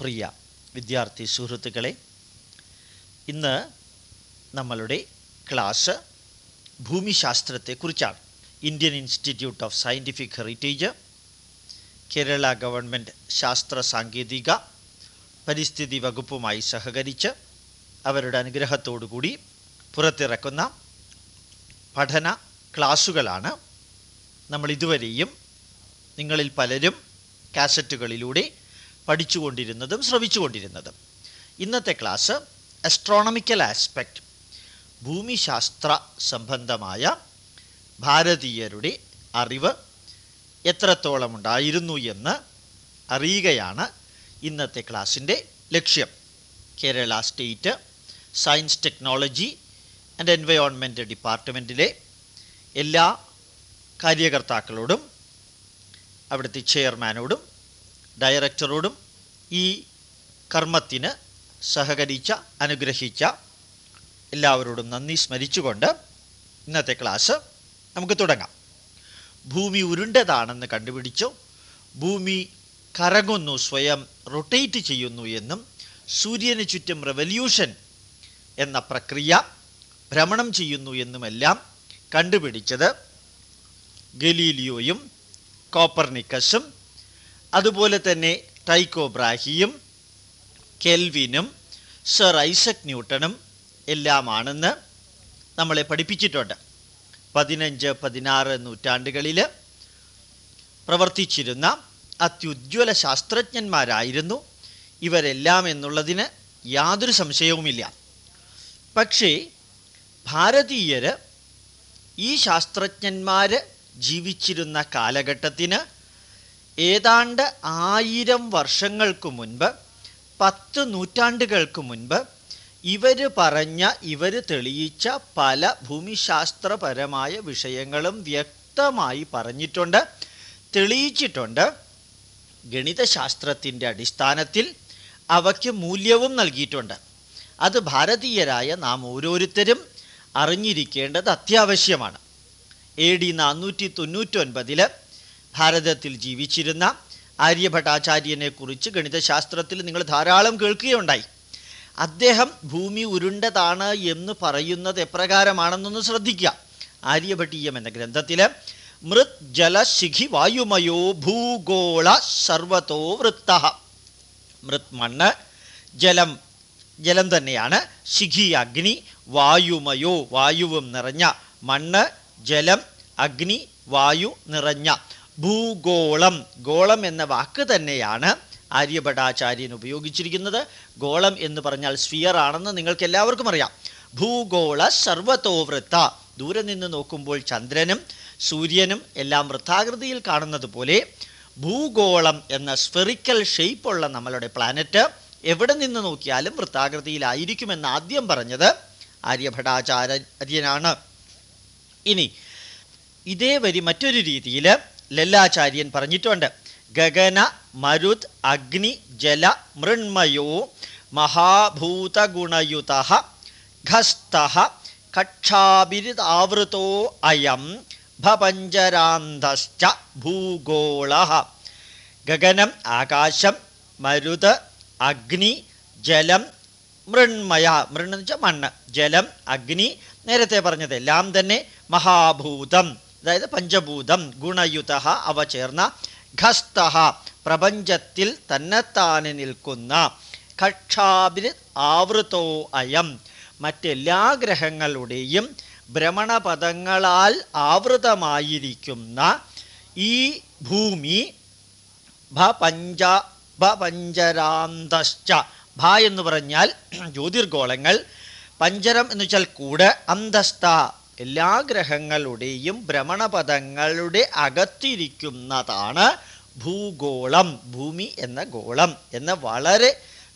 പ്രിയ വിദ്യാർത്ഥി സുഹൃത്തുക്കളെ ഇന്ന് നമ്മളുടെ class ഭൂമിശാസ്ത്രത്തെക്കുറിച്ചാണ്. Indian institute of scientific heritage Kerala government ശാസ്ത്ര സാങ്കേതിക പരിസ്ഥിതി വകുപ്പുമായി സഹകരിച്ച് അവരുടെ അനുഗ്രഹത്തോടുകൂടി പുറത്തിറക്കുന്ന പഠന ക്ലാസ്സുകളാണ് നമ്മൾ ഇതുവരെയും നിങ്ങളിൽ പലരും കാസറ്റുകളിലൂടെ പഠിച്ചുകൊണ്ടിരുന്നതും ശ്രവിച്ചുകൊണ്ടിരുന്നതും. ഇന്നത്തെ ക്ലാസ് അസ്ട്രോണമിക്കൽ ആസ്പെക്റ്റ് ഭൂമിശാസ്ത്ര സംബന്ധമായ ഭാരതീയരുടെ അറിവ് എത്രത്തോളം ഉണ്ടായിരുന്നു എന്ന് അറിയുകയാണ് ഇന്നത്തെ ക്ലാസ്സിന്റെ ലക്ഷ്യം. Kerala state science technology and environment ഡിപ്പാർട്ട്മെന്റിലെ എല്ലാ കാര്യകർത്താക്കളോടും അവിടുത്തെ ചെയർമാനോടും ഡയറക്ടറോടും ഈ കർമ്മത്തിന് സഹകരിച്ച അനുഗ്രഹിച്ച എല്ലാവരോടും നന്ദി സ്മരിച്ചുകൊണ്ട് ഇന്നത്തെ ക്ലാസ് നമുക്ക് തുടങ്ങാം. ഭൂമി ഉരുണ്ടതാണെന്ന് കണ്ടുപിടിച്ചു. ഭൂമി കറങ്ങുന്നു സ്വയം റൊട്ടേറ്റ് ചെയ്യുന്നു എന്നും സൂര്യന് ചുറ്റും റെവല്യൂഷൻ എന്ന പ്രക്രിയ ഭ്രമണം ചെയ്യുന്നു എന്നുമെല്ലാം കണ്ടുപിടിച്ചത് ഗലീലിയോയും കോപ്പർനിക്കസും അതുപോലെ തന്നെ ടൈക്കോ ബ്രാഹിയും കെൽവിനും സർ ഐസക് ന്യൂട്ടണും എല്ലാമാണെന്ന് നമ്മളെ പഠിപ്പിച്ചിട്ടുണ്ട്. പതിനഞ്ച് പതിനാറ് നൂറ്റാണ്ടുകളിൽ പ്രവർത്തിച്ചിരുന്ന അത്യുജ്വല ശാസ്ത്രജ്ഞന്മാരായിരുന്നു. ഇവരെല്ലാം എന്നുള്ളതിന് യാതൊരു സംശയവുമില്ല. പക്ഷേ ഭാരതീയർ ഈ ശാസ്ത്രജ്ഞന്മാർ ജീവിച്ചിരുന്ന കാലഘട്ടത്തിന് ഏതാണ്ട് ആയിരം വർഷങ്ങൾക്ക് മുൻപ് പത്ത് നൂറ്റാണ്ടുകൾക്ക് മുൻപ് ഇവർ പറഞ്ഞ ഇവർ തെളിയിച്ച പല ഭൂമിശാസ്ത്രപരമായ വിഷയങ്ങളും വ്യക്തമായി പറഞ്ഞിട്ടുണ്ട്. തെളിയിച്ചിട്ടുണ്ട് ഗണിതശാസ്ത്രത്തിന്റെ അടിസ്ഥാനത്തിൽ അവയ്ക്ക് മൂല്യവും നൽകിയിട്ടുണ്ട്. അത് ഭാരതീയരായ നാം ഓരോരുത്തരും അറിഞ്ഞിരിക്കേണ്ടത് അത്യാവശ്യമാണ്. എ ഡി നാനൂറ്റി തൊണ്ണൂറ്റൊൻപതിൽ ഭാരതത്തിൽ ജീവിച്ചിരുന്ന ആര്യഭട്ടാചാര്യനെ കുറിച്ച് ഗണിതശാസ്ത്രത്തിൽ നിങ്ങൾ ധാരാളം കേൾക്കുകയുണ്ടായി. അദ്ദേഹം ഭൂമി ഉരുണ്ടതാണ് എന്ന് പറയുന്നത് എപ്രകാരമാണെന്നൊന്ന് ശ്രദ്ധിക്കുക. ആര്യഭട്ടീയം എന്ന ഗ്രന്ഥത്തിൽ മൃത് ജലശിഖി വായുമയോ ഭൂഗോള സർവതോ വൃത്ത. മൃത് മണ്ണ് ജലം ജലം തന്നെയാണ്. ശിഖി അഗ്നി വായുമയോ വായുവും നിറഞ്ഞ മണ്ണ് ജലം അഗ്നി വായു നിറഞ്ഞ ഭൂഗോളം. ഗോളം എന്ന വാക്ക് തന്നെയാണ് ആര്യഭടാചാര്യൻ ഉപയോഗിച്ചിരിക്കുന്നത്. ഗോളം എന്ന് പറഞ്ഞാൽ സ്ഫിയർ ആണെന്ന് നിങ്ങൾക്ക് എല്ലാവർക്കും അറിയാം. ഭൂഗോള സർവതോവൃത്ത. ദൂരെ നിന്ന് നോക്കുമ്പോൾ ചന്ദ്രനും സൂര്യനും എല്ലാം വൃത്താകൃതിയിൽ കാണുന്നത് പോലെ ഭൂഗോളം എന്ന സ്ഫെറിക്കൽ ഷെയ്പ്പുള്ള നമ്മളുടെ പ്ലാനറ്റ് എവിടെ നിന്ന് നോക്കിയാലും വൃത്താകൃതിയിലായിരിക്കുമെന്ന് ആദ്യം പറഞ്ഞത് ആര്യഭടാചാര്യനാണ് ഇനി ഇതേ വരി മറ്റൊരു രീതിയിൽ ലല്ലാചാര്യൻ പറഞ്ഞിട്ടുണ്ട്. ഗഗന മരുത് അഗ്നി ജല മൃണ്മയോ മഹാഭൂതഗുണയുത ഘസ്ത കക്ഷാഭിരിതാവൃതോ അയം ഭപഞ്ചരാന്തശ്ച ഭൂഗോള. ഗഗനം ആകാശം മരുത് അഗ്നി ജലം മൃണ്മയ. മൃൺ വെച്ചാൽ മണ്ണ്. ജലം അഗ്നി നേരത്തെ പറഞ്ഞത് എല്ലാം തന്നെ മഹാഭൂതം. അതായത് പഞ്ചഭൂതം ഗുണയുത അവ ചേർന്ന ഖസ്ത പ്രപഞ്ചത്തിൽ തന്നെത്താനെ നിൽക്കുന്ന കക്ഷാബിന് ആവൃതോ അയം മറ്റെല്ലാ ഗ്രഹങ്ങളുടെയും ഭ്രമണപഥങ്ങളാൽ ആവൃതമായിരിക്കുന്ന ഈ ഭൂമി ഭപഞ്ച ഭപഞ്ചരാന്തശ്ച ഭ എന്ന് പറഞ്ഞാൽ ജ്യോതിർഗോളങ്ങൾ പഞ്ചരം എന്ന് വെച്ചാൽ കൂട് അന്തസ്ഥ എല്ലാ ഗ്രഹങ്ങളുടെയും ഭ്രമണപഥങ്ങളുടെ അകത്തിരിക്കുന്നതാണ് ഭൂഗോളം ഭൂമി എന്ന ഗോളം എന്ന് വളരെ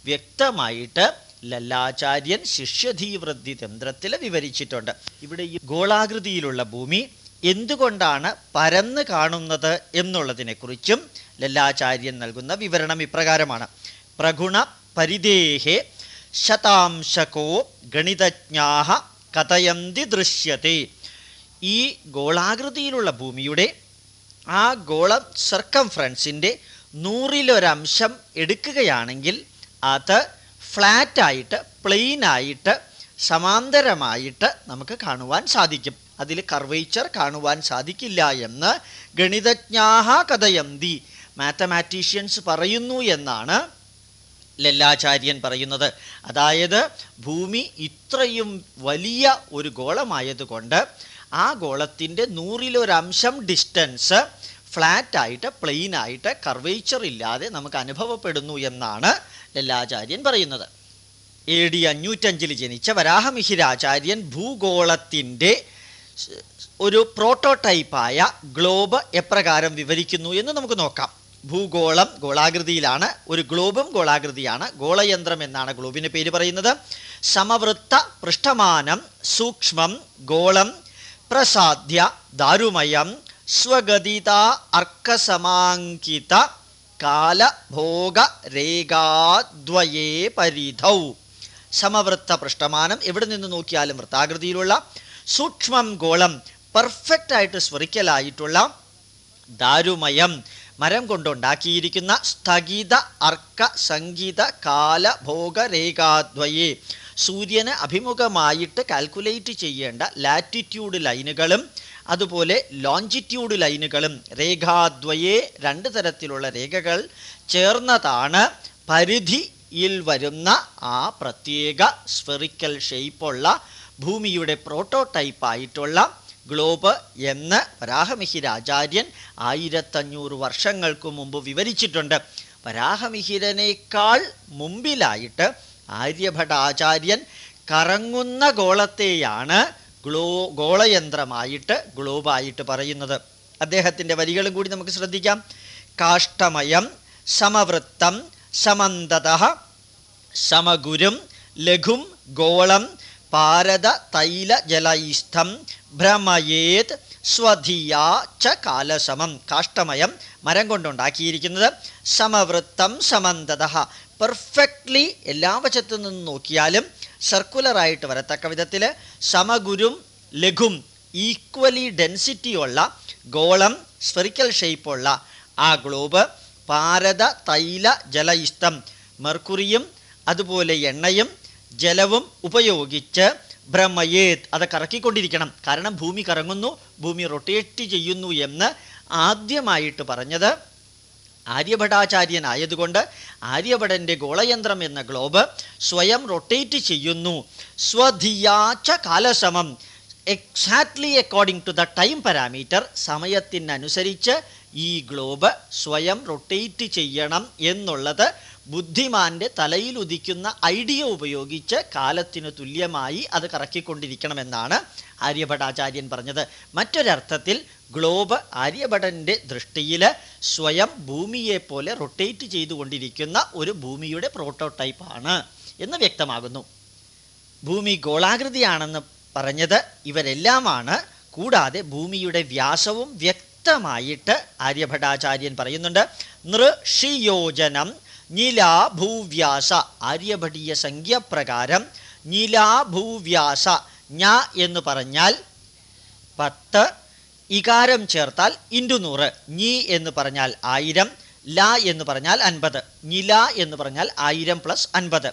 വ്യക്തമായിട്ട് ലല്ലാചാര്യൻ ശിഷ്യധീവൃദ്ധി തന്ത്രത്തിൽ വിവരിച്ചിട്ടുണ്ട്. ഇവിടെ ഈ ഗോളാകൃതിയിലുള്ള ഭൂമി എന്തുകൊണ്ടാണ് പരന്ന് കാണുന്നത് എന്നുള്ളതിനെക്കുറിച്ചും ലല്ലാചാര്യൻ നൽകുന്ന വിവരണം ഇപ്രകാരമാണ്. പ്രഗുണ പരിദേഹേ ശതാംശകോ ഗണിതജ്ഞാഹ കഥയന്തി ദൃശ്യത്തെ. ഈ ഗോളാകൃതിയിലുള്ള ഭൂമിയുടെ ആ ഗോളം സർക്കംഫറൻസിന്റെ നൂറിലൊരംശം എടുക്കുകയാണെങ്കിൽ അത് ഫ്ലാറ്റായിട്ട് പ്ലെയിനായിട്ട് സമാന്തരമായിട്ട് നമുക്ക് കാണുവാൻ സാധിക്കും. അതിൽ കർവേച്ചർ കാണുവാൻ സാധിക്കില്ല എന്ന് ഗണിതജ്ഞാഹ കഥയന്തി മാത്തമാറ്റീഷ്യൻസ് പറയുന്നു എന്നാണ് ലല്ലാചാര്യൻ പറയുന്നത്. അതായത് ഭൂമി ഇത്രയും വലിയ ഒരു ഗോളമായതുകൊണ്ട് ആ ഗോളത്തിന്റെ നൂറിലൊരംശം ഡിസ്റ്റൻസ് ഫ്ലാറ്റായിട്ട് പ്ലെയിനായിട്ട് കർവേച്ചർ ഇല്ലാതെ നമുക്ക് അനുഭവപ്പെടുന്നു എന്നാണ് ലല്ലാചാര്യൻ പറയുന്നത്. എ ഡി അഞ്ഞൂറ്റഞ്ചിൽ ജനിച്ച വരാഹമിഹിരാചാര്യൻ ഭൂഗോളത്തിന്റെ ഒരു പ്രോട്ടോടൈപ്പായ ഗ്ലോബ് എപ്രകാരം വിവരിക്കുന്നു എന്ന് നമുക്ക് നോക്കാം. ഭൂഗോളം ഗോളാകൃതിയിലാണ് ഒരു ഗ്ലോബും ഗോളാകൃതിയാണ് ഗോളയന്ത്രം എന്നാണ് ഗ്ലോബിന് പേര് പറയുന്നത്. സമവൃത്ത പൃഷ്ഠമാനം സൂക്ഷ്മം ഗോളം പ്രസാദ്യ ദാരുമയം സ്വഗതിത അർക്കസമാങ്കിത കാലഭോഗ രേഖാദ്വയേ പരിധൗ. സമവൃത്ത പൃഷ്ഠമാനം എവിടെ നിന്ന് നോക്കിയാലും വൃത്താകൃതിയിലുള്ള സൂക്ഷ്മം ഗോളം പെർഫെക്റ്റ് ആയിട്ട് സ്ഫറിക്കലായിട്ടുള്ള ദാരുമയം മരം കൊണ്ടുണ്ടാക്കിയിരിക്കുന്ന സ്ഥഗിത അർക്ക സംഗീത കാല ഭോഗ രേഖാദ്വയെ. സൂര്യന് അഭിമുഖമായിട്ട് കാൽക്കുലേറ്റ് ചെയ്യേണ്ട ലാറ്റിറ്റ്യൂഡ് ലൈനുകളും അതുപോലെ ലോഞ്ചിറ്റ്യൂഡ് ലൈനുകളും രേഖാദ്വയെ രണ്ട് തരത്തിലുള്ള രേഖകൾ ചേർന്നതാണ് പരിധിയിൽ വരുന്ന ആ പ്രത്യേക സ്ഫെറിക്കൽ ഷേപ്പുള്ള ഭൂമിയുടെ പ്രോട്ടോടൈപ്പായിട്ടുള്ള ഗ്ലോബ് എന്ന് വരാഹമിഹിരാചാര്യൻ ആയിരത്തഞ്ഞൂറ് വർഷങ്ങൾക്ക് മുമ്പ് വിവരിച്ചിട്ടുണ്ട്. വരാഹമിഹിരനേക്കാൾ മുമ്പിലായിട്ട് ആര്യഭടാചാര്യൻ കറങ്ങുന്ന ഗോളത്തെയാണ് ഗ്ലോ ഗോളയന്ത്രമായിട്ട് ഗ്ലോബായിട്ട് പറയുന്നത്. അദ്ദേഹത്തിന്റെ വരികളും കൂടി നമുക്ക് ശ്രദ്ധിക്കാം. കാഷ്ടമയം സമവൃത്തം സമന്തത സമഗുരും ലഘും ഗോളം പാരത തൈല ജലൈസ്ഥം ഭ്രമയേത് സ്വധിയാ ച കാലസമം. കാഷ്ടമയം മരം കൊണ്ടുണ്ടാക്കിയിരിക്കുന്നത് സമവൃത്തം സമന്തത. പെർഫെക്റ്റ്ലി എല്ലാ വശത്തു നിന്ന് നോക്കിയാലും സർക്കുലറായിട്ട് വരത്തക്ക വിധത്തിൽ സമഗുരും ലഘും ഈക്വലി ഡെൻസിറ്റിയുള്ള ഗോളം സ്ഫെറിക്കൽ ഷേപ്പുള്ള ആ ഗ്ലോബ് പാരത തൈല ജലയിഷ്ടം മെർക്കുറിയും അതുപോലെ എണ്ണയും ജലവും ഉപയോഗിച്ച് ഭ്രമയേത് അത് കറക്കിക്കൊണ്ടിരിക്കണം. കാരണം ഭൂമി കറങ്ങുന്നു ഭൂമി റൊട്ടേറ്റ് ചെയ്യുന്നു എന്ന് ആദ്യമായിട്ട് പറഞ്ഞത് ആര്യഭടാചാര്യനായതുകൊണ്ട് ആര്യഭടന്റെ ഗോളയന്ത്രം എന്ന ഗ്ലോബ് സ്വയം റൊട്ടേറ്റ് ചെയ്യുന്നു. സ്വധിയാച്ച കാലസമം exactly according to the time parameter സമയത്തിനനുസരിച്ച് ഈ ഗ്ലോബ് സ്വയം റൊട്ടേറ്റ് ചെയ്യണം എന്നുള്ളത് ബുദ്ധിമാന്റെ തലയിൽ ഉദിക്കുന്ന ഐഡിയ ഉപയോഗിച്ച് കാലത്തിന് തുല്യമായി അത് കറക്കിക്കൊണ്ടിരിക്കണമെന്നാണ് ആര്യഭടാചാര്യൻ പറഞ്ഞത്. മറ്റൊരർത്ഥത്തിൽ ഗ്ലോബ് ആര്യഭടന്റെ ദൃഷ്ടിയിൽ സ്വയം ഭൂമിയെ പോലെ റൊട്ടേറ്റ് ചെയ്തുകൊണ്ടിരിക്കുന്ന ഒരു ഭൂമിയുടെ പ്രോട്ടോടൈപ്പാണ് എന്ന് വ്യക്തമാകുന്നു. ഭൂമി ഗോളാകൃതിയാണെന്ന് പറഞ്ഞത് ഇവരെല്ലാമാണ്. കൂടാതെ ഭൂമിയുടെ വ്യാസവും വ്യക്തമായിട്ട് ആര്യഭടാചാര്യൻ പറയുന്നുണ്ട് നൃഷിയോജനം നിലാഭൂവ്യാസ ആര്യഭടീയ സംഖ്യപ്രകാരം നിലാഭൂവ്യാസ ഞ എന്ന് പറഞ്ഞാൽ പത്ത് ഇകാരം ചേർത്താൽ ഇന്റു നൂറ് ഞി എന്ന് പറഞ്ഞാൽ ആയിരം ല എന്ന് പറഞ്ഞാൽ അൻപത് നില എന്ന് പറഞ്ഞാൽ ആയിരം പ്ലസ് അൻപത്.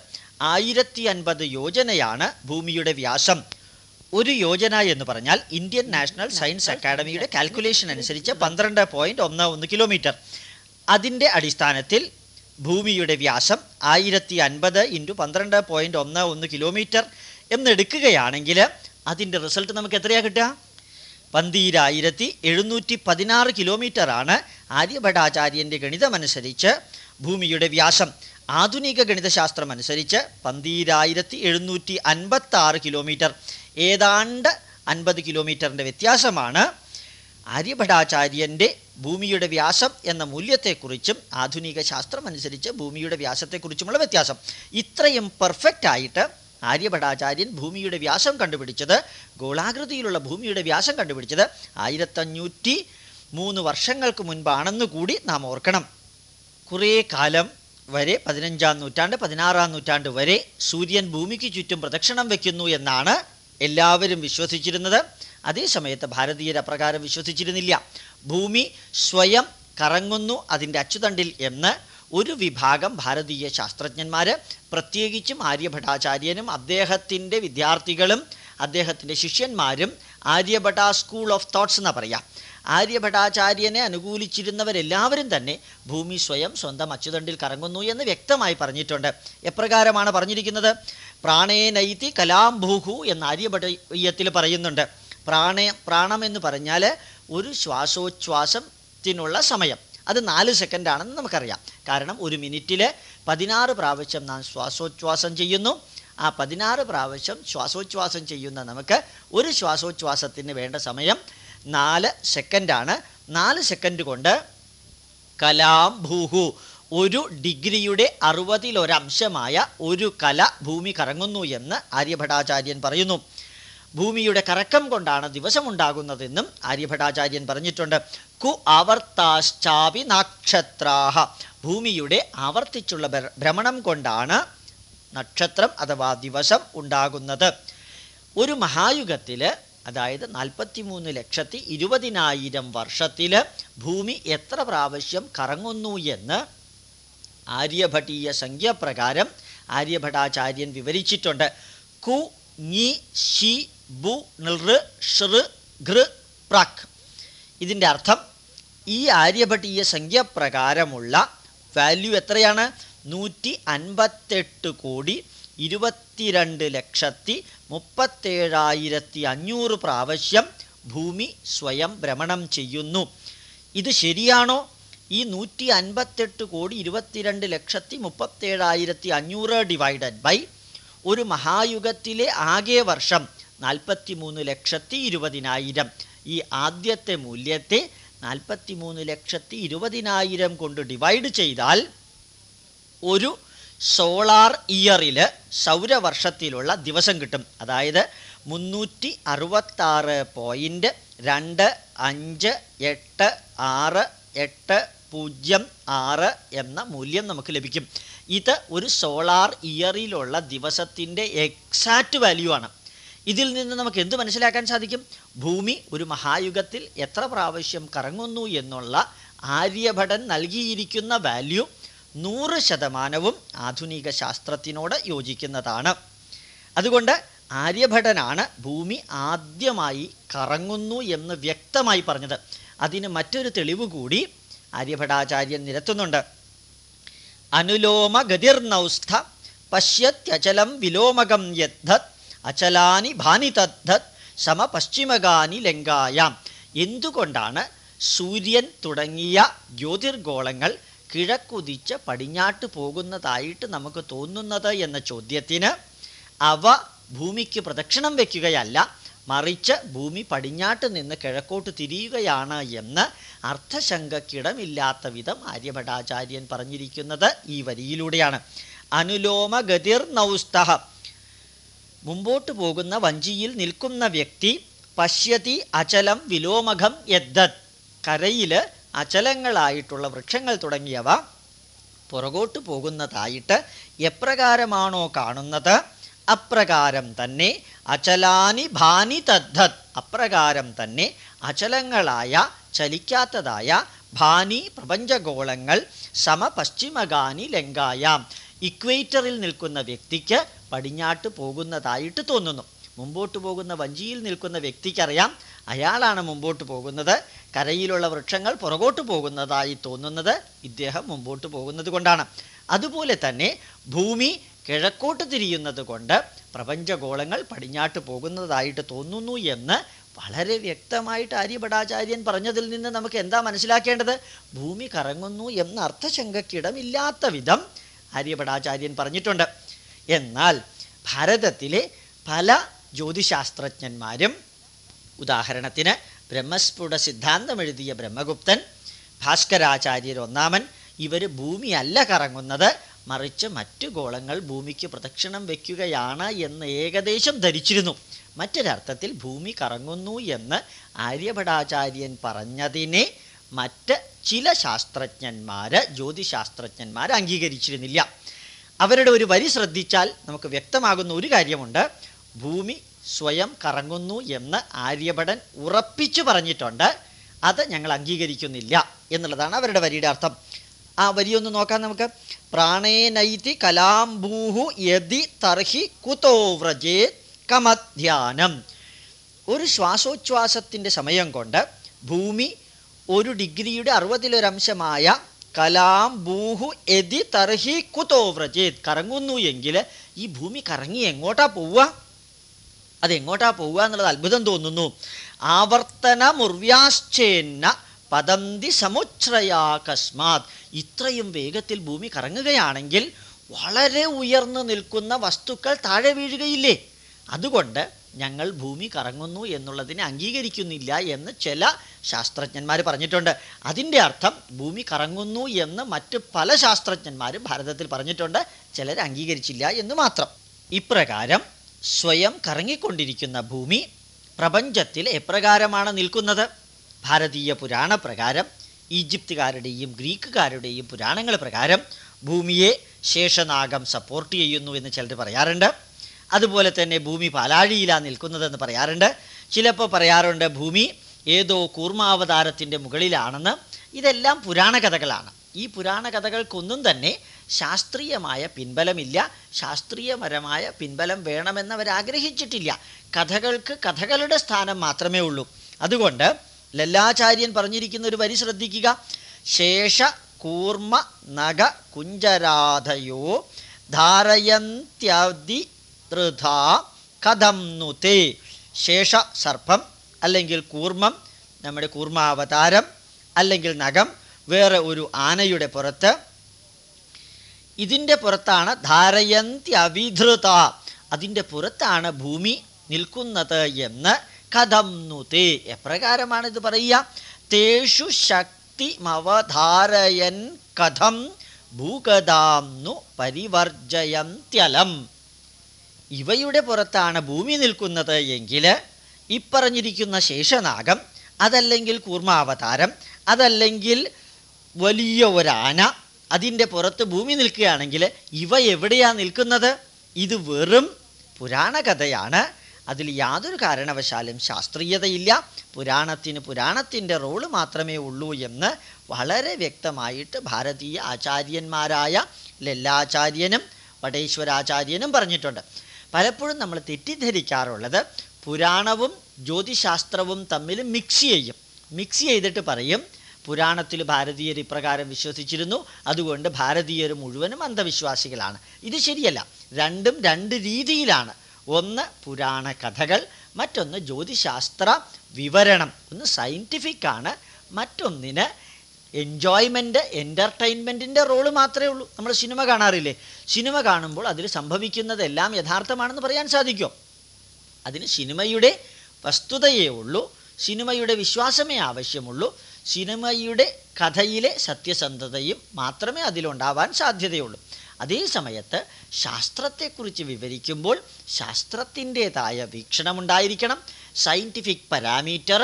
ആയിരത്തി അൻപത് യോജനയാണ് ഭൂമിയുടെ വ്യാസം. ഒരു യോജന എന്ന് പറഞ്ഞാൽ ഇന്ത്യൻ നാഷണൽ സയൻസ് അക്കാഡമിയുടെ കാൽക്കുലേഷൻ അനുസരിച്ച് പന്ത്രണ്ട് പോയിന്റ് ഒന്ന് ഒന്ന് കിലോമീറ്റർ. അതിന്റെ അടിസ്ഥാനത്തിൽ ഭൂമിയുടെ വ്യാസം ആയിരത്തി അൻപത് ഇന്റു പന്ത്രണ്ട് പോയിന്റ് ഒന്ന് ഒന്ന് കിലോമീറ്റർ എന്നെടുക്കുകയാണെങ്കിൽ അതിന്റെ റിസൾട്ട് നമുക്ക് എത്രയാണ് കിട്ടുക? പന്തീരായിരത്തി എഴുന്നൂറ്റി പതിനാറ് കിലോമീറ്ററാണ് ആര്യഭടാചാര്യന്റെ ഗണിതമനുസരിച്ച് ഭൂമിയുടെ വ്യാസം. ആധുനിക ഗണിതശാസ്ത്രം അനുസരിച്ച് പന്തീരായിരത്തി എഴുന്നൂറ്റി അൻപത്തി ആറ് കിലോമീറ്റർ. ഏതാണ്ട് അൻപത് കിലോമീറ്ററിന്റെ വ്യത്യാസമാണ്. ആര്യഭടാചാര്യന്റെ ഭൂമിയുടെ വ്യാസം എന്ന മൂല്യത്തെക്കുറിച്ചും ആധുനിക ശാസ്ത്രം അനുസരിച്ച് ഭൂമിയുടെ വ്യാസത്തെക്കുറിച്ചുമുള്ള വ്യത്യാസം. ഇത്രയും പെർഫെക്റ്റ് ആയിട്ട് ആര്യഭടാചാര്യൻ ഭൂമിയുടെ വ്യാസം കണ്ടുപിടിച്ചത് ഗോളാകൃതിയിലുള്ള ഭൂമിയുടെ വ്യാസം കണ്ടുപിടിച്ചത് ആയിരത്തഞ്ഞൂറ്റി മൂന്ന് വർഷങ്ങൾക്ക് മുൻപാണെന്ന് കൂടി നാം ഓർക്കണം. കുറേ കാലം വരെ പതിനഞ്ചാം നൂറ്റാണ്ട് പതിനാറാം നൂറ്റാണ്ട് വരെ സൂര്യൻ ഭൂമിക്ക് ചുറ്റും പ്രദക്ഷിണം വയ്ക്കുന്നു എന്നാണ് എല്ലാവരും വിശ്വസിച്ചിരുന്നത്. അതേ അതേസമയത്ത് ഭാരതീയർ അപ്രകാരം വിശ്വസിച്ചിരുന്നില്ല. ഭൂമി സ്വയം കറങ്ങുന്നു അതിന്റെ അച്ചുതണ്ടിൽ എന്ന് ഒരു വിഭാഗം ഭാരതീയ ശാസ്ത്രജ്ഞന്മാർ പ്രത്യേകിച്ചും ആര്യഭട്ടാചാര്യനും അദ്ദേഹത്തിന്റെ വിദ്യാർത്ഥികളും അദ്ദേഹത്തിന്റെ ശിഷ്യന്മാരും ആര്യഭട്ട സ്കൂൾ ഓഫ് തോട്ട്സ് എന്നാ പറയാം. ആര്യഭട്ടാചാര്യനെ അനുകൂലിച്ചിരുന്നവരെല്ലാവരും തന്നെ ഭൂമി സ്വയം സ്വന്തം അച്ചുതണ്ടിൽ കറങ്ങുന്നു എന്ന് വ്യക്തമായി പറഞ്ഞിട്ടുണ്ട്. എപ്രകാരമാണ് പറഞ്ഞിരിക്കുന്നത്? പ്രാണേനൈതി കലാംഭൂഹു എന്ന് ആര്യഭട്ടീയത്തിൽ പറയുന്നുണ്ട്. പ്രാണേ പ്രാണം എന്ന് പറഞ്ഞാൽ ഒരു ശ്വാസോച്ഛ്വാസത്തിനുള്ള സമയം. അത് നാല് സെക്കൻഡാണെന്ന് നമുക്കറിയാം. കാരണം ഒരു മിനിറ്റിൽ പതിനാറ് പ്രാവശ്യം നാം ശ്വാസോച്ഛ്വാസം ചെയ്യുന്നു. ആ പതിനാറ് പ്രാവശ്യം ശ്വാസോച്ഛ്വാസം ചെയ്യുന്ന നമുക്ക് ഒരു ശ്വാസോച്ഛ്വാസത്തിന് വേണ്ട സമയം നാല് സെക്കൻഡാണ് നാല് സെക്കൻഡ് കൊണ്ട് കലാം ഭൂഹു ഒരു ഡിഗ്രിയുടെ അറുപതിലൊരംശമായ ഒരു കല ഭൂമി കറങ്ങുന്നു എന്ന് ആര്യഭടാചാര്യൻ പറയുന്നു. ഭൂമിയുടെ കറക്കം കൊണ്ടാണ് ദിവസമുണ്ടാകുന്നതെന്നും ആര്യഭടാചാര്യൻ പറഞ്ഞിട്ടുണ്ട്. കു ആവർത്താശ്ചാപി നക്ഷത്രാഹ. ഭൂമിയുടെ ആവർത്തിച്ചുള്ള ഭ്രമണം കൊണ്ടാണ് നക്ഷത്രം അഥവാ ദിവസം ഉണ്ടാകുന്നത്. ഒരു മഹായുഗത്തിൽ അതായത് നാൽപ്പത്തിമൂന്ന് ലക്ഷത്തി ഇരുപതിനായിരം വർഷത്തിൽ ഭൂമി എത്ര പ്രാവശ്യം കറങ്ങുന്നു എന്ന് ആര്യഭട്ടീയ സംഖ്യപ്രകാരം ആര്യഭട്ടാചാര്യൻ വിവരിച്ചിട്ടുണ്ട്. കു ഞി ഷി ബു നൃ ഷൃ ഘൃ പ്രാക്. ഇതിന്റെ അർത്ഥം ഈ ആര്യഭട്ടീയ സംഖ്യപ്രകാരമുള്ള വാല്യൂ എത്രയാണ്? നൂറ്റി അൻപത്തെട്ട് കോടി ഇരുപത്തിരണ്ട് ലക്ഷത്തി മുപ്പത്തേഴായിരത്തി അഞ്ഞൂറ് പ്രാവശ്യം ഭൂമി സ്വയം ഭ്രമണം ചെയ്യുന്നു. ഇത് ശരിയാണോ? ഈ നൂറ്റി അൻപത്തെട്ട് കോടി ഇരുപത്തിരണ്ട് ലക്ഷത്തി മുപ്പത്തേഴായിരത്തി അഞ്ഞൂറ് ഡിവൈഡഡ് ബൈ ഒരു മഹായുഗത്തിലെ ആകെ വർഷം നാൽപ്പത്തി മൂന്ന് ലക്ഷത്തി ഇരുപതിനായിരം. ഈ ആദ്യത്തെ മൂല്യത്തെ നാൽപ്പത്തി മൂന്ന് ലക്ഷത്തി ഇരുപതിനായിരം കൊണ്ട് ഡിവൈഡ് ചെയ്താൽ ഒരു സോളാർ ഇയറിൽ സൗരവർഷത്തിലുള്ള ദിവസം കിട്ടും. അതായത് മുന്നൂറ്റി അറുപത്താറ് പോയിന്റ് രണ്ട് അഞ്ച് എട്ട് ആറ് എട്ട് പൂജ്യം ആറ് എന്ന മൂല്യം നമുക്ക് ലഭിക്കും. ഇത് ഒരു സോളാർ ഇയറിലുള്ള ദിവസത്തിന്റെ എക്സാക്റ്റ് വാല്യൂ ആണ്. ഇതിൽ നിന്ന് നമുക്ക് എന്ത് മനസ്സിലാക്കാൻ സാധിക്കും? ഭൂമി ഒരു മഹായുഗത്തിൽ എത്ര പ്രാവശ്യം കറങ്ങുന്നു എന്നുള്ള ആര്യഭടൻ നൽകിയിരിക്കുന്ന വാല്യൂ നൂറ് ശതമാനവും ആധുനിക ശാസ്ത്രത്തിനോട് യോജിക്കുന്നതാണ്. അതുകൊണ്ട് ആര്യഭടനാണ് ഭൂമി ആദ്യമായി കറങ്ങുന്നു എന്ന് വ്യക്തമായി പറഞ്ഞത്. അതിന് മറ്റൊരു തെളിവ് കൂടി ആര്യഭടാചാര്യൻ നിരത്തുന്നുണ്ട്. അനുലോമ ഗതിർനൗസ്ഥ പശ്യത്യചലം വിലോമകം യദ്ധത് അചലാനി ഭാനി തദ്ധത് സമപശ്ചിമകാനി ലങ്കായാം. എന്തുകൊണ്ടാണ് സൂര്യൻ തുടങ്ങിയ ജ്യോതിർഗോളങ്ങൾ കിഴക്കുതിച്ച് പടിഞ്ഞാട്ട് പോകുന്നതായിട്ട് നമുക്ക് തോന്നുന്നത് എന്ന ചോദ്യത്തിന് അവ ഭൂമിക്ക് പ്രദക്ഷിണം വയ്ക്കുകയല്ല മറിച്ച് ഭൂമി പടിഞ്ഞാട്ട് നിന്ന് കിഴക്കോട്ട് തിരിയുകയാണ് എന്ന് അർത്ഥശങ്കക്കിടമില്ലാത്ത വിധം ആര്യഭടാചാര്യൻ പറഞ്ഞിരിക്കുന്നത് ഈ വരിയിലൂടെയാണ്. അനുലോമ ഗതിർ നൗസ്തഹ. മുമ്പോട്ട് പോകുന്ന വഞ്ചിയിൽ നിൽക്കുന്ന വ്യക്തി പശ്യതി അചലം വിലോമഖം യദ്ദത്. കരയിൽ അചലങ്ങളായിട്ടുള്ള വൃക്ഷങ്ങൾ തുടങ്ങിയവ പുറകോട്ട് പോകുന്നതായിട്ട് എപ്രകാരമാണോ കാണുന്നത്? അപ്രകാരം തന്നെ അചലാനി ഭാനി തദ്ധത്. അപ്രകാരം തന്നെ അചലങ്ങളായ ചലിക്കാത്തതായ ഭാനി പ്രപഞ്ചഗോളങ്ങൾ സമപശ്ചിമഗാനി ലങ്കായാം. ഇക്വേറ്ററിൽ നിൽക്കുന്ന വ്യക്തിക്ക് പടിഞ്ഞാട്ട് പോകുന്നതായിട്ട് തോന്നുന്നു. മുമ്പോട്ട് പോകുന്ന വഞ്ചിയിൽ നിൽക്കുന്ന വ്യക്തിക്കറിയാം അയാളാണ് മുമ്പോട്ട് പോകുന്നത്. കരയിലുള്ള വൃക്ഷങ്ങൾ പുറകോട്ട് പോകുന്നതായി തോന്നുന്നത് ഇദ്ദേഹം മുമ്പോട്ട് പോകുന്നത് കൊണ്ടാണ്. അതുപോലെ തന്നെ ഭൂമി കിഴക്കോട്ട് തിരിയുന്നത് കൊണ്ട് പ്രപഞ്ചഗോളങ്ങൾ പടിഞ്ഞാട്ട് പോകുന്നതായിട്ട് തോന്നുന്നു എന്ന് വളരെ വ്യക്തമായിട്ട് ആര്യഭടാചാര്യൻ പറഞ്ഞതിൽ നിന്ന് നമുക്ക് എന്താ മനസ്സിലാക്കേണ്ടത്? ഭൂമി കറങ്ങുന്നു എന്ന അർത്ഥശങ്കക്കിടമില്ലാത്ത വിധം ആര്യഭടാചാര്യൻ പറഞ്ഞിട്ടുണ്ട്. എന്നാൽ ഭാരതത്തിലെ പല ജ്യോതിശാസ്ത്രജ്ഞന്മാരും ഉദാഹരണത്തിന് ബ്രഹ്മസ്ഫുട സിദ്ധാന്തം എഴുതിയ ബ്രഹ്മഗുപ്തൻ ഭാസ്കരാചാര്യർ ഒന്നാമൻ ഇവർ ഭൂമിയല്ല കറങ്ങുന്നത് മറിച്ച് മറ്റു ഗോളങ്ങൾ ഭൂമിക്ക് പ്രദക്ഷിണം വയ്ക്കുകയാണ് എന്ന് ഏകദേശം ധരിച്ചിരുന്നു. മറ്റൊരർത്ഥത്തിൽ ഭൂമി കറങ്ങുന്നു എന്ന് ആര്യഭടാചാര്യൻ പറഞ്ഞതിനെ മറ്റ് ചില ശാസ്ത്രജ്ഞന്മാർ ജ്യോതിശാസ്ത്രജ്ഞന്മാർ അംഗീകരിച്ചിരുന്നില്ല. അവരുടെ ഒരു വരി ശ്രദ്ധിച്ചാൽ നമുക്ക് വ്യക്തമാകുന്ന ഒരു കാര്യമുണ്ട്. ഭൂമി സ്വയം കറങ്ങുന്നു എന്ന് ആര്യഭടൻ ഉറപ്പിച്ചു പറഞ്ഞിട്ടുണ്ട്. അത് ഞങ്ങൾ അംഗീകരിക്കുന്നില്ല എന്നുള്ളതാണ് അവരുടെ വരിയുടെ അർത്ഥം. ആ വരിയൊന്ന് നോക്കാം നമുക്ക്. പ്രാണേനൈതി കലാംഭൂഹു യതി തർഹി കുതോ വ്രജേ കമധ്യാനം. ഒരു ശ്വാസോച്ഛ്വാസത്തിന്റെ സമയം കൊണ്ട് ഭൂമി ഒരു ഡിഗ്രിയുടെ അറുപതിലൊരംശമായ കലാം ഭൂഹു എതി തർഹി കുതോ വ്രജേത് കറങ്ങുന്നു എങ്കിൽ ഈ ഭൂമി കറങ്ങി എങ്ങോട്ടാ പോവുക? അതെങ്ങോട്ടാ പോവുക എന്നുള്ളത് അത്ഭുതം തോന്നുന്നു. ആവർത്തനമുർവ്യാശ്ചേന്ന പതന്തി സമുച്ഛ്രയാകസ്മാത് ഇത്രയും വേഗത്തിൽ ഭൂമി കറങ്ങുകയാണെങ്കിൽ വളരെ ഉയർന്നു നിൽക്കുന്ന വസ്തുക്കൾ താഴെ വീഴുകയില്ലേ? അതുകൊണ്ട് ഞങ്ങൾ ഭൂമി കറങ്ങുന്നു എന്നുള്ളതിനെ അംഗീകരിക്കുന്നില്ല എന്ന് ചില ശാസ്ത്രജ്ഞന്മാർ പറഞ്ഞിട്ടുണ്ട്. അതിന്റെ അർത്ഥം ഭൂമി കറങ്ങുന്നു എന്ന് മറ്റ് പല ശാസ്ത്രജ്ഞന്മാരും ഭാരതത്തിൽ പറഞ്ഞിട്ടുണ്ട്. ചിലർ അംഗീകരിച്ചില്ല എന്ന് മാത്രം. ഇപ്രകാരം സ്വയം കറങ്ങിക്കൊണ്ടിരിക്കുന്ന ഭൂമി പ്രപഞ്ചത്തിൽ എപ്രകാരമാണ് നിൽക്കുന്നത്? ഭാരതീയ പുരാണ പ്രകാരം ഈജിപ്തുകാരുടെയും ഗ്രീക്കുകാരുടെയും പുരാണങ്ങൾ പ്രകാരം ഭൂമിയെ ശേഷനാഗം സപ്പോർട്ട് ചെയ്യുന്നു എന്ന് ചിലർ പറയാറുണ്ട്. അതുപോലെ തന്നെ ഭൂമി പാലാഴിയിലാണ് നിൽക്കുന്നതെന്ന് പറയാറുണ്ട്. ചിലപ്പോൾ പറയാറുണ്ട് ഭൂമി ഏതോ കൂർമാവതാരത്തിന്റെ മുകളിലാണെന്ന്. ഇതെല്ലാം പുരാണ കഥകളാണ്. ഈ പുരാണ കഥകൾക്കൊന്നും തന്നെ ശാസ്ത്രീയമായ പിൻബലമില്ല. ശാസ്ത്രീയപരമായ പിൻബലം വേണമെന്ന് ആഗ്രഹിച്ചിട്ടില്ല കഥകൾക്ക് കഥകളുടെ സ്ഥാനം മാത്രമേ ഉള്ളൂ. അതുകൊണ്ട് ലല്ലാചാര്യൻ പറഞ്ഞിരിക്കുന്ന ഒരു വരി ശ്രദ്ധിക്കുക. ശേഷ കൂർമ്മ നഗ കുഞ്ചരാധയോ ധാരയന്ത്യതി ധൃത കഥം നുതേ. ശേഷ സർപ്പം അല്ലെങ്കിൽ കൂർമ്മം നമ്മുടെ കൂർമാവതാരം അല്ലെങ്കിൽ നഖം വേറെ ഒരു ആനയുടെ പുറത്ത്. ഇതിന്റെ പുറത്താണ് ധാരയന്ത്യവിധൃത. അതിന്റെ പുറത്താണ് ഭൂമി നിൽക്കുന്നത് എന്ന് കഥം നുതേ എപ്രകാരമാണ് ഇത് പറയുക? തേഷു ശക്തിമവധാരയൻ കഥം ഭൂഗതാംനു പരിവർജയന്ത്യലം ഇവയുടെ പുറത്താണ് ഭൂമി നിൽക്കുന്നത് എങ്കിൽ ഇപ്പറഞ്ഞിരിക്കുന്ന ശേഷനാഗം അതല്ലെങ്കിൽ കൂർമാവതാരം അതല്ലെങ്കിൽ വലിയ ഒരാന അതിന്റെ പുറത്ത് ഭൂമി നിൽക്കുകയാണെങ്കിൽ ഇവ എവിടെയാണ് നിൽക്കുന്നത്? ഇത് വെറും പുരാണ കഥയാണ് അതിൽ യാതൊരു കാരണവശാലും ശാസ്ത്രീയതയില്ല. പുരാണത്തിന് പുരാണത്തിന്റെ റോൾ മാത്രമേ ഉള്ളൂ എന്ന് വളരെ വ്യക്തമായിട്ട് ഭാരതീയ ആചാര്യന്മാരായ ലല്ലാചാര്യനും വടേശ്വരാചാര്യനും പറഞ്ഞിട്ടുണ്ട്. പലപ്പോഴും നമ്മൾ തെറ്റിദ്ധരിക്കാറുള്ളത് പുരാണവും ജ്യോതിശാസ്ത്രവും തമ്മിൽ മിക്സ് ചെയ്യും. മിക്സ് ചെയ്തിട്ട് പറയും പുരാണത്തിൽ ഭാരതീയർ ഇപ്രകാരം വിശ്വസിച്ചിരുന്നു. അതുകൊണ്ട് ഭാരതീയർ മുഴുവനും അന്ധവിശ്വാസികളാണ്. ഇത് ശരിയല്ല. രണ്ടും രണ്ട് രീതിയിലാണ്. ഒന്ന് പുരാണ കഥകൾ മറ്റൊന്ന് ജ്യോതിശാസ്ത്ര വിവരണം. ഒന്ന് സയന്റിഫിക് ആണ് മറ്റൊന്നിന് എൻജോയ്മെന്റ് എന്റർടൈൻമെന്റിന്റെ റോൾ മാത്രമേ ഉള്ളൂ. നമ്മൾ സിനിമ കാണാറില്ലേ? സിനിമ കാണുമ്പോൾ അതിൽ സംഭവിക്കുന്നതെല്ലാം യഥാർത്ഥമാണെന്ന് പറയാൻ സാധിക്കുമോ അതിന് സിനിമയുടെ വസ്തുതയേ ഉള്ളൂ സിനിമയുടെ വിശ്വാസമേ ആവശ്യമുള്ളൂ സിനിമയുടെ കഥയിലെ സത്യസന്ധതയും മാത്രമേ അതിലുണ്ടാവാൻ സാധ്യതയുള്ളൂ. അതേ സമയത്ത് ശാസ്ത്രത്തെക്കുറിച്ച് വിവരിക്കുമ്പോൾ ശാസ്ത്രത്തിന്റെതായ വീക്ഷണമുണ്ടായിരിക്കണം. സയന്റിഫിക് പാരാമീറ്റർ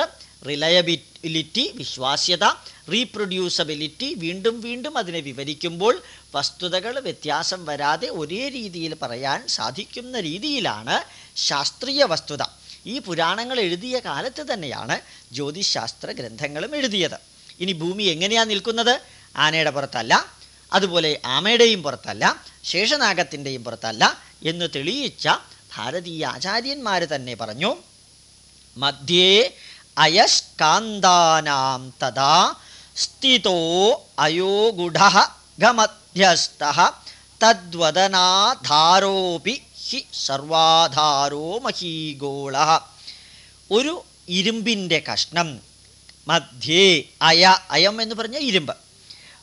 റിലയബിലിറ്റി വിശ്വാസ്യത റീപ്രൊഡ്യൂസബിലിറ്റി വീണ്ടും വീണ്ടും അതിനെ വിവരിക്കുമ്പോൾ വസ്തുതകൾ വ്യത്യാസം വരാതെ ഒരേ രീതിയിൽ പറയാൻ സാധിക്കുന്ന രീതിയിലാണ് ശാസ്ത്രീയ വസ്തുത. ഈ പുരാണങ്ങൾ എഴുതിയ കാലത്ത് തന്നെയാണ് ജ്യോതിശാസ്ത്ര ഗ്രന്ഥങ്ങളും എഴുതിയത്. ഇനി ഭൂമി എങ്ങനെയാണ് നിൽക്കുന്നത്? ആനയുടെ പുറത്തല്ല. അതുപോലെ ആമയുടെയും പുറത്തല്ല ശേഷനാഗത്തിന്റെയും പുറത്തല്ല എന്ന് തെളിയിച്ച ഭാരതീയ ആചാര്യന്മാർ തന്നെ പറഞ്ഞു. മധ്യേ അയസ്കാന്താനാം തഥാ സ്ഥിതോ അയോഗുഢ ഗമധ്യസ്ഥ തദ്വദനാധാരോപി ഹി സർവാധാരോ മഹീഗോള. ഒരു ഇരുമ്പിന്റെ കഷ്ണം മധ്യേ അയ അയം എന്ന് പറഞ്ഞ ഇരുമ്പ്.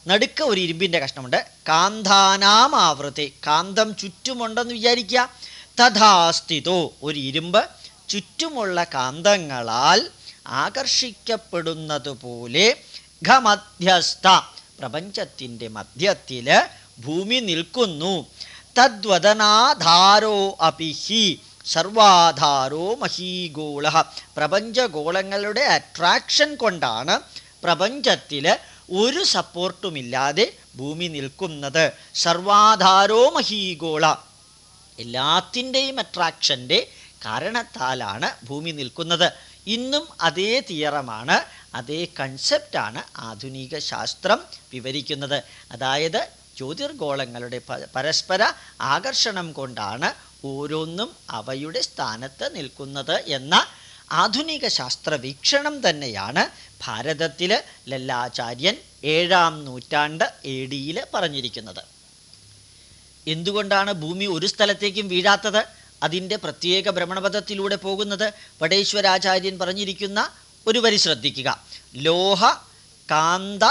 നടുക്ക ഒരു ഇരുമ്പിന്റെ കഷ്ണമുണ്ട്. കാന്താനാം ആവൃത്തെ. കാന്തം ചുറ്റുമുണ്ടെന്ന് വിചാരിക്കുക. തഥാസ്ഥിതോ. ഒരു ഇരുമ്പ് ചുറ്റുമുള്ള കാന്തങ്ങളാൽ ആകർഷിക്കപ്പെടുന്നതുപോലെ ഘമധ്യസ്ഥ. പ്രപഞ്ചത്തിന്റെ മധ്യത്തിൽ ഭൂമി നിൽക്കുന്നു. തദ്വദനാധാരോ അപിഹി സർവാധാരോ മഹീഗോള. പ്രപഞ്ചഗോളങ്ങളുടെ അട്രാക്ഷൻ കൊണ്ടാണ് പ്രപഞ്ചത്തിൽ ഒരു സപ്പോർട്ടുമില്ലാതെ ഭൂമി നിൽക്കുന്നത് സർവാധാരോ മഹീഗോള. എല്ലാത്തിന്റെയും അട്രാക്ഷന്റെ കാരണത്താലാണ് ഭൂമി നിൽക്കുന്നത്. ഇന്നും അതേ തിയറമാണ് അതേ കൺസെപ്റ്റാണ് ആധുനിക ശാസ്ത്രം വിവരിക്കുന്നത്. അതായത് ജ്യോതിർഗോളങ്ങളുടെ പരസ്പര ആകർഷണം കൊണ്ടാണ് ഓരോന്നും അവയുടെ സ്ഥാനത്ത് നിൽക്കുന്നത് എന്ന ആധുനിക ശാസ്ത്ര വീക്ഷണം തന്നെയാണ് ഭാരതത്തിൽ ലല്ലാചാര്യൻ ഏഴാം നൂറ്റാണ്ട് എ ഡിയിൽ പറഞ്ഞിരിക്കുന്നത്. എന്തുകൊണ്ടാണ് ഭൂമി ഒരു സ്ഥലത്തേക്കും വീഴാത്തത്? അതിന്റെ പ്രത്യേക ഭ്രമണപഥത്തിലൂടെ പോകുന്നത് വടേശ്വരാചാര്യൻ പറഞ്ഞിരിക്കുന്ന ഒരു വരി ശ്രദ്ധിക്കുക. ലോഹ കാന്ത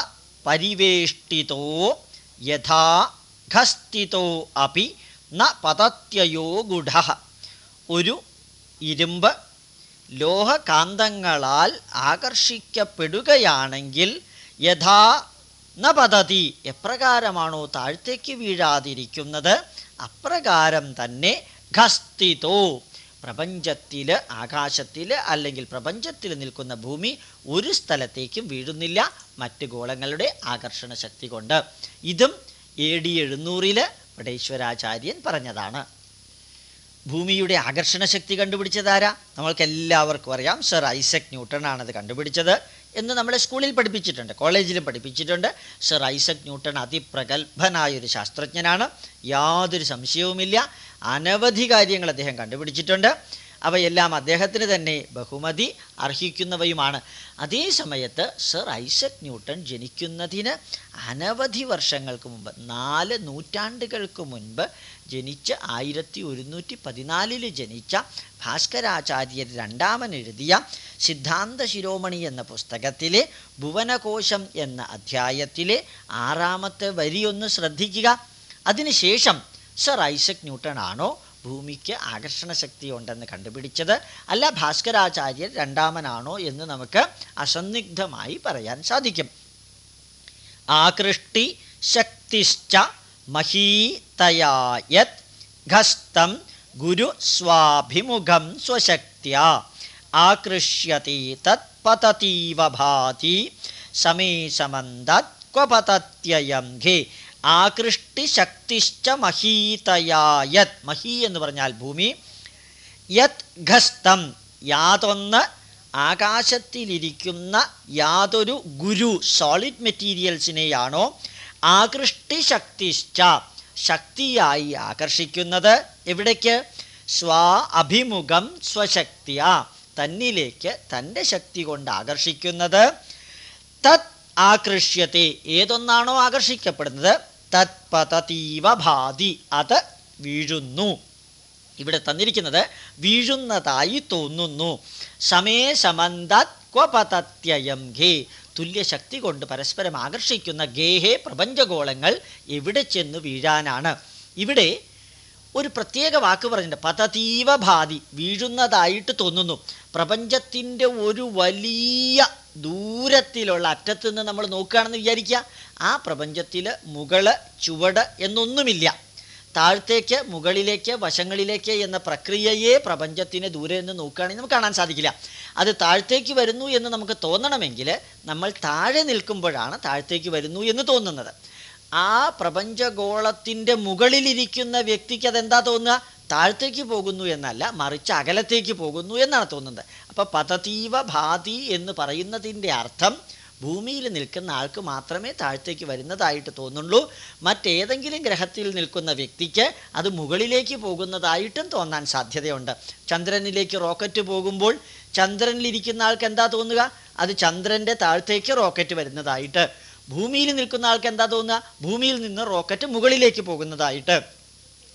പരിവേഷ്ടിതോ യഥാ ഖസ്തിതോ അപി ന പതത്യയോ ഗുഢ ഒരു ഇരുമ്പ് ലോഹകാന്തങ്ങളാൽ ആകർഷിക്കപ്പെടുകയാണെങ്കിൽ യഥാ ന പതതി എപ്രകാരമാണോ താഴ്ത്തേക്ക് വീഴാതിരിക്കുന്നത്? അപ്രകാരം തന്നെ ഖസ്തിതോ. പ്രപഞ്ചത്തിൽ ആകാശത്തിൽ അല്ലെങ്കിൽ പ്രപഞ്ചത്തിൽ നിൽക്കുന്ന ഭൂമി ഒരു സ്ഥലത്തേക്കും വീഴുന്നില്ല. മറ്റ് ഗോളങ്ങളുടെ ആകർഷണ ശക്തി കൊണ്ട്. ഇതും എ ഡി എഴുന്നൂറിൽ പടേശ്വരാചാര്യൻ പറഞ്ഞതാണ്. ഭൂമിയുടെ ആകർഷണ ശക്തി കണ്ടുപിടിച്ചതാരാ? നമ്മൾക്ക് എല്ലാവർക്കും അറിയാം സർ ഐസക് ന്യൂട്ടൺ ആണത് കണ്ടുപിടിച്ചത് എന്ന് നമ്മളെ സ്കൂളിൽ പഠിപ്പിച്ചിട്ടുണ്ട് കോളേജിലും പഠിപ്പിച്ചിട്ടുണ്ട്. സർ ഐസക് ന്യൂട്ടൺ അതിപ്രഗത്ഭനായൊരു ശാസ്ത്രജ്ഞനാണ് യാതൊരു സംശയവുമില്ല. അനവധി കാര്യങ്ങൾ അദ്ദേഹം കണ്ടുപിടിച്ചിട്ടുണ്ട്. അവയെല്ലാം അദ്ദേഹത്തിന് തന്നെ ബഹുമതി അർഹിക്കുന്നവയുമാണ്. അതേ സമയത്ത് സർ ഐസക് ന്യൂട്ടൺ ജനിക്കുന്നതിന് അനവധി വർഷങ്ങൾക്ക് മുമ്പ് നാല് നൂറ്റാണ്ടുകൾക്ക് മുൻപ് ജനിച്ച് ആയിരത്തി ഒരുന്നൂറ്റി പതിനാലിൽ ജനിച്ച ഭാസ്കരാചാര്യർ രണ്ടാമൻ എഴുതിയ സിദ്ധാന്ത ശിരോമണി എന്ന പുസ്തകത്തിലെ ഭുവനകോശം എന്ന അധ്യായത്തിലെ ആറാമത്തെ വരിയൊന്ന് ശ്രദ്ധിക്കുക. അതിനുശേഷം സർ ഐസക് ന്യൂട്ടൺ ആണോ ഭൂമിക്ക് ആകർഷണ ശക്തി ഉണ്ടെന്ന് കണ്ടുപിടിച്ചത്? അല്ല ഭാസ്കരാചാര്യർ രണ്ടാമനാണോ എന്ന് നമുക്ക് അസന്നിഗ്ധമായി പറയാൻ സാധിക്കും. ആകൃഷ്ടി ശക്തിശ്ച മഹീതയായത് ഘസ്തം ഗുരു സ്വാഭിമുഖം സ്വശക്തിയ. ആകൃഷ്യത്തെ തത് പതതീവ ഭാതി സമേ സമന്താത് ഘേ. ആകൃഷ്ടി ശക്തിശ്ച മഹീതയായത് മഹീ എന്ന് പറഞ്ഞാൽ ഭൂമി. യത് ഘസ്തം യാതൊന്ന് ആകാശത്തിലിരിക്കുന്ന യാതൊരു ഗുരു സോളിഡ് മെറ്റീരിയൽസിനെയാണോ ആകൃഷ്ടി ശക്തിശ്ച ശക്തിയായി ആകർഷിക്കുന്നത് എവിടേക്ക്? സ്വ അഭിമുഖം സ്വശക്തിയ തന്നിലേക്ക് തന്റെ ശക്തി കൊണ്ട് ആകർഷിക്കുന്നത്. തത് ആകർഷ്യത്തെ ഏതൊന്നാണോ ആകർഷിക്കപ്പെടുന്നത്? തത്പതതീവ ഭാതി അത് വീഴുന്നു. ഇവിടെ തന്നിരിക്കുന്നത് വീഴുന്നതായി തോന്നുന്നു. സമേ സമന്താത് ക്വപതത്യയം ഘേ തുല്യശക്തി കൊണ്ട് പരസ്പരം ആകർഷിക്കുന്ന ഗേഹേ പ്രപഞ്ചഗോളങ്ങൾ എവിടെ ചെന്ന് വീഴാനാണ്. ഇവിടെ ഒരു പ്രത്യേക വാക്ക് പറഞ്ഞിട്ടുണ്ട്. പതതീവ ഭാതി വീഴുന്നതായിട്ട് തോന്നുന്നു. പ്രപഞ്ചത്തിന്റെ ഒരു വലിയ ദൂരത്തിലുള്ള അറ്റത്ത് നിന്ന് നമ്മൾ നോക്കുകയാണെന്ന് വിചാരിക്കുക. ആ പ്രപഞ്ചത്തിൽ മുകൾ ചുവട് എന്നൊന്നുമില്ല. താഴത്തേക്ക് മുകളിലേക്ക് വശങ്ങളിലേക്ക് എന്ന പ്രക്രിയയെ പ്രപഞ്ചത്തിന് ദൂരെ നിന്ന് നോക്കുകയാണെങ്കിൽ നമുക്ക് കാണാൻ സാധിക്കില്ല. അത് താഴത്തേക്ക് വരുന്നു എന്ന് നമുക്ക് തോന്നണമെങ്കിൽ നമ്മൾ താഴെ നിൽക്കുമ്പോഴാണ് താഴത്തേക്ക് വരുന്നു എന്ന് തോന്നുന്നത്. ആ പ്രപഞ്ചഗോളത്തിന്റെ മുകളിലിരിക്കുന്ന വ്യക്തിക്ക് അതെന്താ തോന്നുക? താഴത്തേക്ക് പോകുന്നു എന്നല്ല മറിച്ച് അകലത്തേക്ക് പോകുന്നു എന്നാണ് തോന്നുന്നത്. അപ്പോൾ പതതീവ ഭാതി എന്ന് പറയുന്നതിന്റെ അർത്ഥം ഭൂമിയിൽ നിൽക്കുന്ന ആൾക്ക് മാത്രമേ താഴത്തേക്ക് വരുന്നതായിട്ട് തോന്നുള്ളൂ. മറ്റേതെങ്കിലും ഗ്രഹത്തിൽ നിൽക്കുന്ന വ്യക്തിക്ക് അത് മുകളിലേക്ക് പോകുന്നതായിട്ടും തോന്നാൻ സാധ്യതയുണ്ട്. ചന്ദ്രനിലേക്ക് റോക്കറ്റ് പോകുമ്പോൾ ചന്ദ്രനിലിരിക്കുന്ന ആൾക്ക് എന്താ തോന്നുക? അത് ചന്ദ്രന്റെ താഴത്തേക്ക് റോക്കറ്റ് വരുന്നതായിട്ട്. ഭൂമിയിൽ നിൽക്കുന്ന ആൾക്ക് എന്താ തോന്നുക? ഭൂമിയിൽ നിന്ന് റോക്കറ്റ് മുകളിലേക്ക് പോകുന്നതായിട്ട്.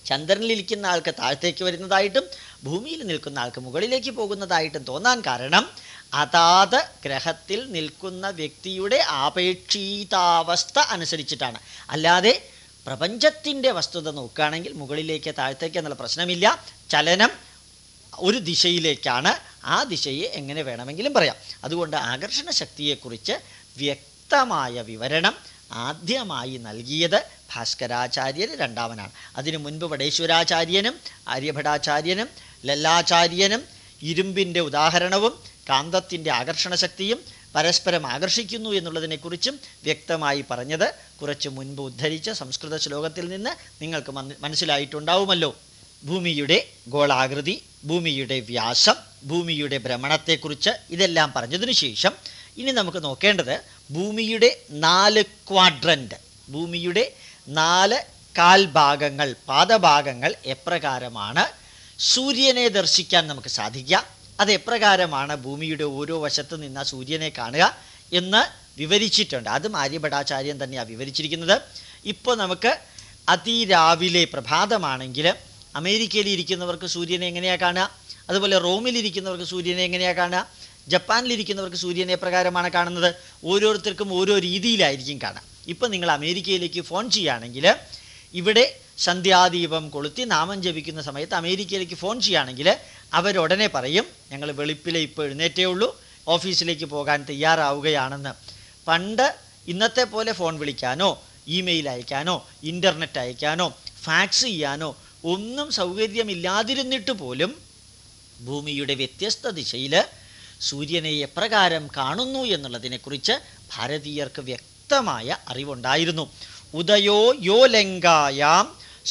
ചന്ദ്രനിലിരിക്കുന്ന ആൾക്ക് താഴത്തേക്ക് വരുന്നതായിട്ടും ഭൂമിയിൽ നിൽക്കുന്ന ആൾക്ക് മുകളിലേക്ക് പോകുന്നതായിട്ടും തോന്നാൻ കാരണം അതാത് ഗ്രഹത്തിൽ നിൽക്കുന്ന വ്യക്തിയുടെ ആപേക്ഷിതാവസ്ഥ അനുസരിച്ചിട്ടാണ്. അല്ലാതെ പ്രപഞ്ചത്തിന്റെ വസ്തുത നോക്കുകയാണെങ്കിൽ മുകളിലേക്ക് താഴത്തേക്ക് എന്നുള്ള പ്രശ്നമില്ല. ചലനം ഒരു ദിശയിലേക്കാണ്. ആ ദിശയെ എങ്ങനെ വേണമെങ്കിലും പറയാം. അതുകൊണ്ട് ആകർഷണ ശക്തിയെക്കുറിച്ച് വ്യക്തമായ വിവരണം ആദ്യമായി നൽകിയത് ഭാസ്കരാചാര്യർ രണ്ടാമനാണ്. അതിനു മുൻപ് വടേശ്വരാചാര്യനും ആര്യഭടാചാര്യനും ലല്ലാചാര്യനും ഇരുമ്പിന്റെ ഉദാഹരണവും കാന്തത്തിന്റെ ആകർഷണശക്തിയും പരസ്പരം ആകർഷിക്കുന്നു എന്നുള്ളതിനെക്കുറിച്ചും വ്യക്തമായി പറഞ്ഞത് കുറച്ച് മുൻപ് ഉദ്ധരിച്ച സംസ്കൃത ശ്ലോകത്തിൽ നിന്ന് നിങ്ങൾക്ക് മനസ്സിലായിട്ടുണ്ടാവുമല്ലോ. ഭൂമിയുടെ ഗോളാകൃതി ഭൂമിയുടെ വ്യാസം ഭൂമിയുടെ ഭ്രമണത്തെക്കുറിച്ച് ഇതെല്ലാം പറഞ്ഞതിനു ശേഷം ഇനി നമുക്ക് നോക്കേണ്ടത് ഭൂമിയുടെ നാല് ക്വാഡ്രന്റ് ഭൂമിയുടെ നാല് കാൽഭാഗങ്ങൾ പാദഭാഗങ്ങൾ എപ്രകാരമാണ്? സൂര്യനെ ദർശിക്കാൻ നമുക്ക് സാധിക്കുക അത് എപ്രകാരമാണ് ഭൂമിയുടെ ഓരോ വശത്ത് നിന്ന് സൂര്യനെ കാണുക എന്ന് വിവരിച്ചിട്ടുണ്ട്. അതും ആര്യഭടാചാര്യൻ തന്നെയാണ് വിവരിച്ചിരിക്കുന്നത്. ഇപ്പോൾ നമുക്ക് അതിരാവിലെ പ്രഭാതമാണെങ്കിൽ അമേരിക്കയിൽ ഇരിക്കുന്നവർക്ക് സൂര്യനെ എങ്ങനെയാണ് കാണുക? അതുപോലെ റോമിലിരിക്കുന്നവർക്ക് സൂര്യനെ എങ്ങനെയാണ് കാണുക? ജപ്പാനിലിരിക്കുന്നവർക്ക് സൂര്യനെ പ്രകാരമാണ് കാണുന്നത്? ഓരോരുത്തർക്കും ഓരോ രീതിയിലായിരിക്കും കാണുക. ഇപ്പം നിങ്ങൾ അമേരിക്കയിലേക്ക് ഫോൺ ചെയ്യുകയാണെങ്കിൽ ഇവിടെ സന്ധ്യാദീപം കൊളുത്തി നാമം ജപിക്കുന്ന സമയത്ത് അമേരിക്കയിലേക്ക് ഫോൺ ചെയ്യുകയാണെങ്കിൽ അവരുടനെ പറയും ഞങ്ങൾ വെളുപ്പിലെ ഇപ്പോൾ എഴുന്നേറ്റേ ഉള്ളൂ ഓഫീസിലേക്ക് പോകാൻ തയ്യാറാവുകയാണെന്ന്. പണ്ട് ഇന്നത്തെ പോലെ ഫോൺ വിളിക്കാനോ ഇമെയിൽ അയക്കാനോ ഇന്റർനെറ്റ് അയക്കാനോ ഫാക്സ് ചെയ്യാനോ ഒന്നും സൗകര്യമില്ലാതിരുന്നിട്ട് പോലും ഭൂമിയുടെ വ്യത്യസ്ത ദിശയിൽ സൂര്യനെ എപ്രകാരം കാണുന്നു എന്നുള്ളതിനെക്കുറിച്ച് ഭാരതീയർക്ക് വ്യക്തമായ അറിവുണ്ടായിരുന്നു. ഉദയോ യോ ലങ്കായാം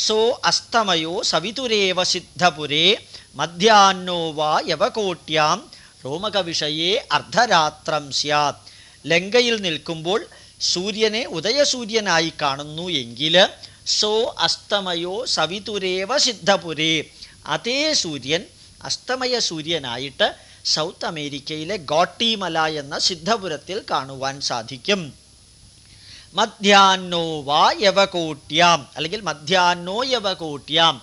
സോ അസ്തമയോ സവിതുരേവ സിദ്ധപുരേ മധ്യാഹ്നോ വാ യവകോട്യാം രോമകവിഷയേ അർദ്ധരാത്രം സ്യാത്. ലങ്കയിൽ നിൽക്കുമ്പോൾ സൂര്യനെ ഉദയസൂര്യനായി കാണുന്നു എങ്കിൽ സോ അസ്തമയോ സവിതുരേവ സിദ്ധപുരേ. അതേ സൂര്യൻ അസ്തമയ സൂര്യനായിട്ട് സൗത്ത് അമേരിക്കയിലെ ഗോട്ടിമല എന്ന സിദ്ധപുരത്തിൽ കാണുവാൻ സാധിക്കും. മധ്യാഹ്നോ വാ അല്ലെങ്കിൽ മധ്യാഹ്നോ യവകോട്യാം.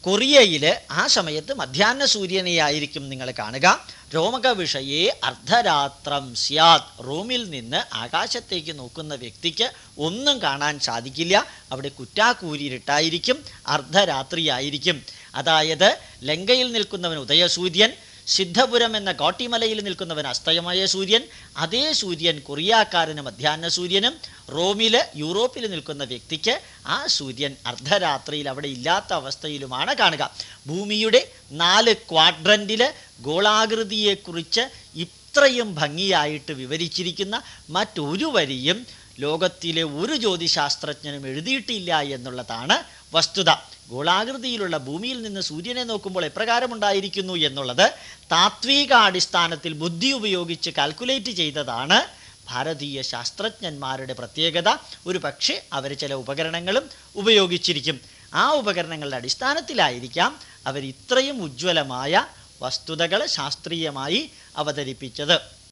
കൊറിയയിൽ ആ സമയത്ത് മധ്യാഹ്ന സൂര്യനെയായിരിക്കും നിങ്ങൾ കാണുക. രോമക വിഷയെ അർദ്ധരാത്രം സ്യാത്. റൂമിൽ നിന്ന് ആകാശത്തേക്ക് നോക്കുന്ന വ്യക്തിക്ക് ഒന്നും കാണാൻ സാധിക്കില്ല. അവിടെ കുറ്റാക്കൂരിട്ടായിരിക്കും അർദ്ധരാത്രിയായിരിക്കും. അതായത് ലങ്കയിൽ നിൽക്കുന്നവൻ ഉദയസൂര്യൻ സിദ്ധപുരം എന്ന കോട്ടിമലയിൽ നിൽക്കുന്നവൻ അസ്തയമായ സൂര്യൻ അതേ സൂര്യൻ കൊറിയാക്കാരന് മധ്യാഹ്ന സൂര്യനും റോമിൽ യൂറോപ്പിൽ നിൽക്കുന്ന വ്യക്തിക്ക് ആ സൂര്യൻ അർദ്ധരാത്രിയിൽ അവിടെ ഇല്ലാത്ത അവസ്ഥയിലുമാണ് കാണുക. ഭൂമിയുടെ നാല് ക്വാഡ്രന്റിൽ ഗോളാകൃതിയെക്കുറിച്ച് ഇത്രയും ഭംഗിയായിട്ട് വിവരിച്ചിരിക്കുന്ന മറ്റൊരു വരിയും ലോകത്തിലെ ഒരു ജ്യോതിശാസ്ത്രജ്ഞനും എഴുതിയിട്ടില്ല എന്നുള്ളതാണ് വസ്തുത. ഗോളാകൃതിയിലുള്ള ഭൂമിയിൽ നിന്ന് സൂര്യനെ നോക്കുമ്പോൾ എപ്രകാരമുണ്ടായിരിക്കുന്നു എന്നുള്ളത് താത്വികാടിസ്ഥാനത്തിൽ ബുദ്ധി ഉപയോഗിച്ച് കാൽക്കുലേറ്റ് ചെയ്തതാണ് ഭാരതീയ ശാസ്ത്രജ്ഞന്മാരുടെ പ്രത്യേകത. ഒരു പക്ഷേ അവർ ചില ഉപകരണങ്ങളും ഉപയോഗിച്ചിരിക്കും. ആ ഉപകരണങ്ങളുടെ അടിസ്ഥാനത്തിലായിരിക്കാം അവർ ഇത്രയും ഉജ്ജ്വലമായ വസ്തുതകൾ ശാസ്ത്രീയമായി അവതരിപ്പിച്ചത്.